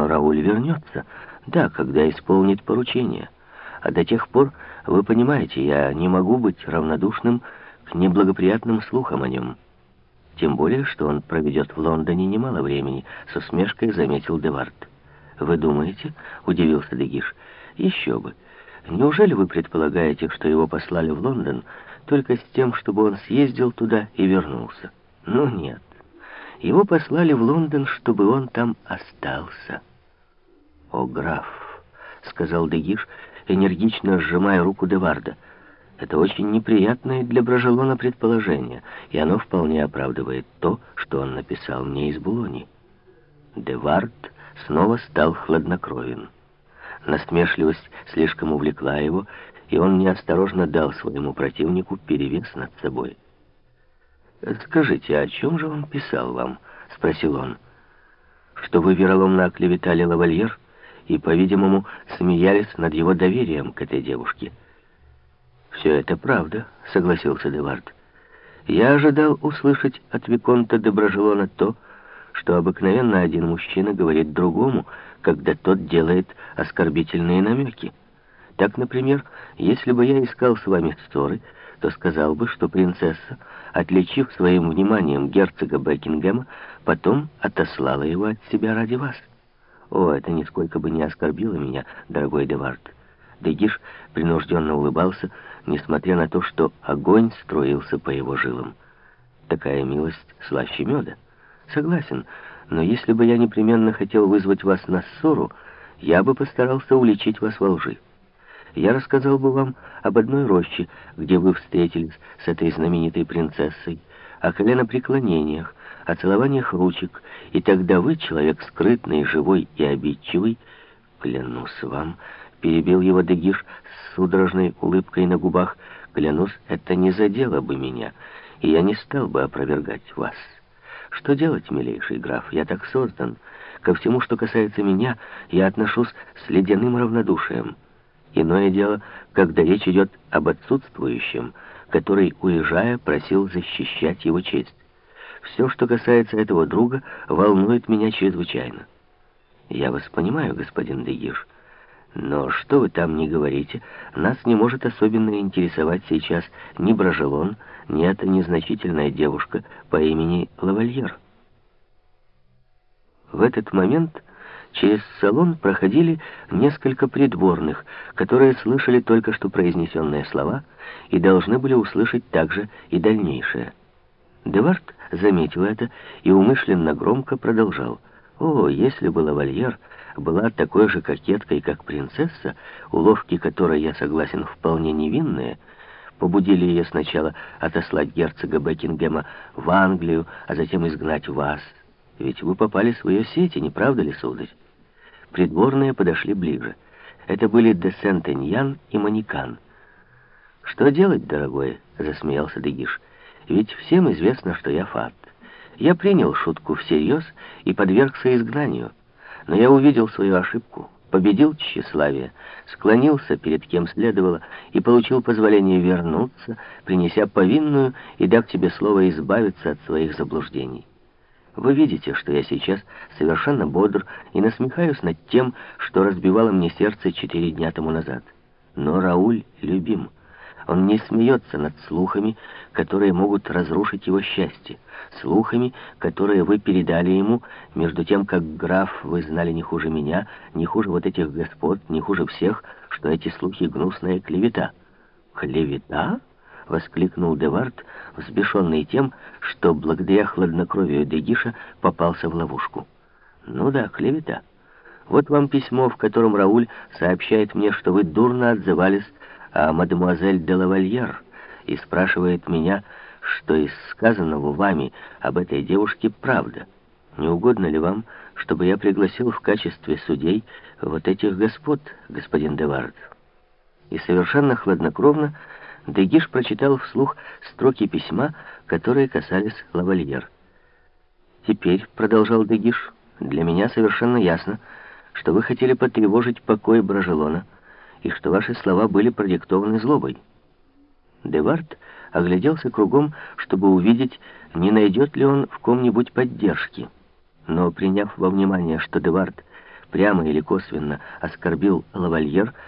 Но Рауль вернется. Да, когда исполнит поручение. А до тех пор, вы понимаете, я не могу быть равнодушным к неблагоприятным слухам о нем. Тем более, что он проведет в Лондоне немало времени, с усмешкой заметил Девард. «Вы думаете?» — удивился Дегиш. «Еще бы. Неужели вы предполагаете, что его послали в Лондон только с тем, чтобы он съездил туда и вернулся? Ну нет. Его послали в Лондон, чтобы он там остался». «О, граф!» — сказал Дегиш, энергично сжимая руку Деварда. «Это очень неприятное для Брожелона предположение, и оно вполне оправдывает то, что он написал мне из Булони». Девард снова стал хладнокровен. Насмешливость слишком увлекла его, и он неосторожно дал своему противнику перевес над собой. «Скажите, о чем же он писал вам?» — спросил он. «Что вы вероломно оклеветали лавальер и, по-видимому, смеялись над его доверием к этой девушке». «Все это правда», — согласился Девард. «Я ожидал услышать от Виконта Доброжелона то, что обыкновенно один мужчина говорит другому, когда тот делает оскорбительные намеки. Так, например, если бы я искал с вами ссоры, то сказал бы, что принцесса, отличив своим вниманием герцога Бекингема, потом отослала его от себя ради вас. О, это нисколько бы не оскорбило меня, дорогой Девард. Дегиш принужденно улыбался, несмотря на то, что огонь струился по его жилам. Такая милость слаще меда. Согласен, но если бы я непременно хотел вызвать вас на ссору, я бы постарался уличить вас во лжи. Я рассказал бы вам об одной роще, где вы встретились с этой знаменитой принцессой, о коленопреклонениях, о целованиях ручек, и тогда вы, человек скрытный, живой и обидчивый, клянусь вам, перебил его Дегиш с судорожной улыбкой на губах, клянусь, это не задело бы меня, и я не стал бы опровергать вас». Что делать, милейший граф? Я так создан. Ко всему, что касается меня, я отношусь с ледяным равнодушием. Иное дело, когда речь идет об отсутствующем, который, уезжая, просил защищать его честь. Все, что касается этого друга, волнует меня чрезвычайно. Я вас понимаю, господин Дегиш. Но что вы там не говорите, нас не может особенно интересовать сейчас ни Брожелон, ни эта незначительная девушка по имени Лавальер. В этот момент через салон проходили несколько придворных, которые слышали только что произнесенные слова и должны были услышать также и дальнейшее. Девард заметил это и умышленно громко продолжал. «О, если бы Лавальер была такой же кокеткой, как принцесса, уловки которой, я согласен, вполне невинные, побудили ее сначала отослать герцога Бекингема в Англию, а затем изгнать вас. Ведь вы попали в свое сети, не правда ли, сударь? Придворные подошли ближе. Это были де Сент-Эньян и Манекан. «Что делать, дорогой?» — засмеялся Дегиш. «Ведь всем известно, что я фат. Я принял шутку всерьез и подвергся изгнанию». Но я увидел свою ошибку, победил тщеславие, склонился перед кем следовало и получил позволение вернуться, принеся повинную и дав тебе слово избавиться от своих заблуждений. Вы видите, что я сейчас совершенно бодр и насмехаюсь над тем, что разбивало мне сердце четыре дня тому назад. Но Рауль любим. Он не смеется над слухами, которые могут разрушить его счастье, слухами, которые вы передали ему, между тем, как граф вы знали не хуже меня, не хуже вот этих господ, не хуже всех, что эти слухи гнусная клевета. «Клевета?» — воскликнул Девард, взбешенный тем, что благодаря хладнокровию Дегиша попался в ловушку. «Ну да, клевета. Вот вам письмо, в котором Рауль сообщает мне, что вы дурно отзывались о мадемуазель де лавальер и спрашивает меня, что из сказанного вами об этой девушке правда. Не угодно ли вам, чтобы я пригласил в качестве судей вот этих господ, господин Девард?» И совершенно хладнокровно Дегиш прочитал вслух строки письма, которые касались лавальер. «Теперь», — продолжал Дегиш, — «для меня совершенно ясно, что вы хотели потревожить покой Брожелона, и что ваши слова были продиктованы злобой. Девард огляделся кругом, чтобы увидеть, не найдет ли он в ком-нибудь поддержки. Но, приняв во внимание, что Девард прямо или косвенно оскорбил лавальер,